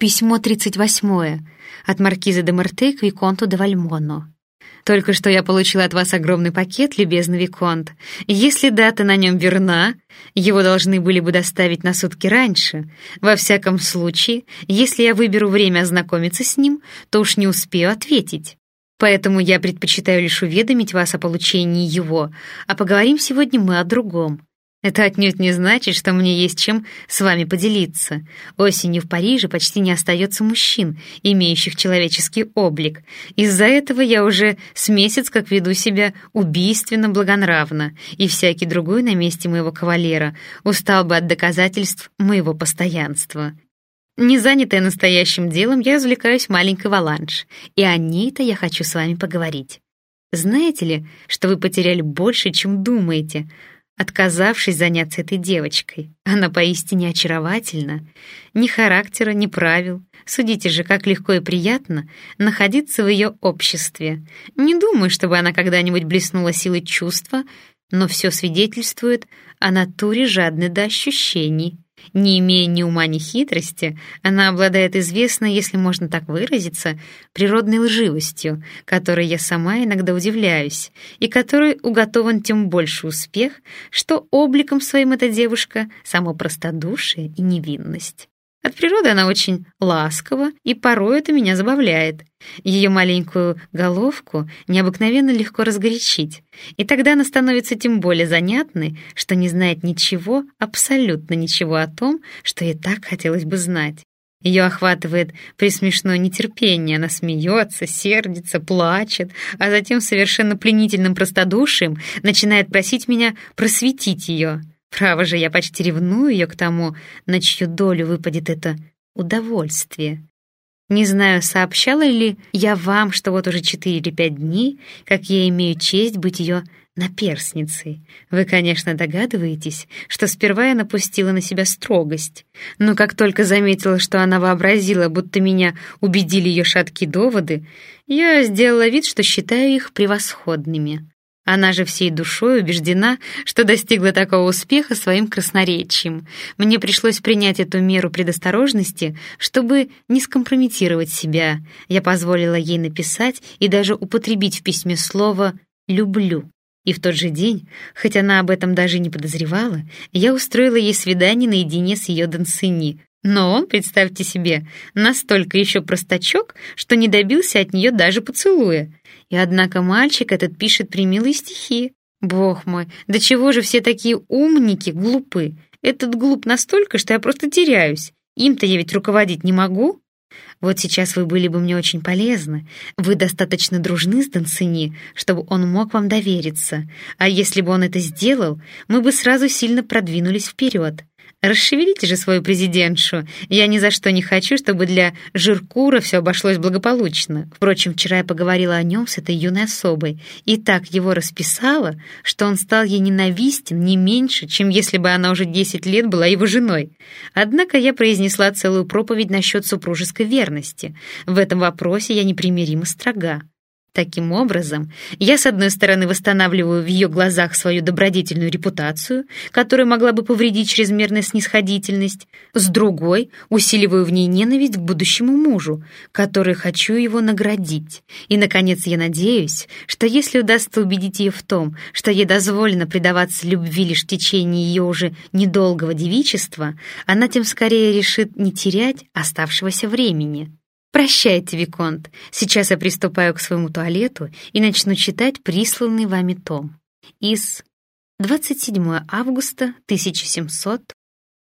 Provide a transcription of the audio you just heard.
Письмо 38 от маркиза де Марте к Виконту де Вальмоно. Только что я получила от вас огромный пакет, любезный Виконт. Если дата на нем верна, его должны были бы доставить на сутки раньше. Во всяком случае, если я выберу время ознакомиться с ним, то уж не успею ответить. Поэтому я предпочитаю лишь уведомить вас о получении его, а поговорим сегодня мы о другом. Это отнюдь не значит, что мне есть чем с вами поделиться. Осенью в Париже почти не остается мужчин, имеющих человеческий облик. Из-за этого я уже с месяц как веду себя убийственно благонравно, и всякий другой на месте моего кавалера устал бы от доказательств моего постоянства. Не занятая настоящим делом, я развлекаюсь маленькой валанш, и о ней-то я хочу с вами поговорить. Знаете ли, что вы потеряли больше, чем думаете — отказавшись заняться этой девочкой. Она поистине очаровательна. Ни характера, ни правил. Судите же, как легко и приятно находиться в ее обществе. Не думаю, чтобы она когда-нибудь блеснула силой чувства, но все свидетельствует о натуре жадной до ощущений. Не имея ни ума, ни хитрости, она обладает известной, если можно так выразиться, природной лживостью, которой я сама иногда удивляюсь, и которой уготован тем больше успех, что обликом своим эта девушка — само простодушие и невинность. От природы она очень ласкова, и порой это меня забавляет. Ее маленькую головку необыкновенно легко разгорячить, и тогда она становится тем более занятной, что не знает ничего, абсолютно ничего о том, что ей так хотелось бы знать. Ее охватывает присмешное нетерпение, она смеется, сердится, плачет, а затем совершенно пленительным простодушием начинает просить меня просветить ее — Право же, я почти ревную ее к тому, на чью долю выпадет это удовольствие. Не знаю, сообщала ли я вам, что вот уже четыре или пять дней, как я имею честь быть ее наперсницей. Вы, конечно, догадываетесь, что сперва я напустила на себя строгость, но как только заметила, что она вообразила, будто меня убедили ее шаткие доводы, я сделала вид, что считаю их превосходными. Она же всей душой убеждена, что достигла такого успеха своим красноречием. Мне пришлось принять эту меру предосторожности, чтобы не скомпрометировать себя. Я позволила ей написать и даже употребить в письме слово «люблю». И в тот же день, хоть она об этом даже не подозревала, я устроила ей свидание наедине с ее Донцини. Но он, представьте себе, настолько еще простачок, что не добился от нее даже поцелуя. И однако мальчик этот пишет примилые стихи. Бог мой, да чего же все такие умники, глупы? Этот глуп настолько, что я просто теряюсь. Им-то я ведь руководить не могу. Вот сейчас вы были бы мне очень полезны. Вы достаточно дружны с Донцини, чтобы он мог вам довериться. А если бы он это сделал, мы бы сразу сильно продвинулись вперед. Расшевелите же свою президентшу. Я ни за что не хочу, чтобы для Жиркура все обошлось благополучно. Впрочем, вчера я поговорила о нем с этой юной особой и так его расписала, что он стал ей ненавистен не меньше, чем если бы она уже 10 лет была его женой. Однако я произнесла целую проповедь насчет супружеской верности. В этом вопросе я непримиримо строга. Таким образом, я, с одной стороны, восстанавливаю в ее глазах свою добродетельную репутацию, которая могла бы повредить чрезмерная снисходительность, с другой — усиливаю в ней ненависть к будущему мужу, который хочу его наградить. И, наконец, я надеюсь, что если удастся убедить ее в том, что ей дозволено предаваться любви лишь в течение ее уже недолгого девичества, она тем скорее решит не терять оставшегося времени. «Прощайте, Виконт. Сейчас я приступаю к своему туалету и начну читать присланный вами том. Из 27 августа 1700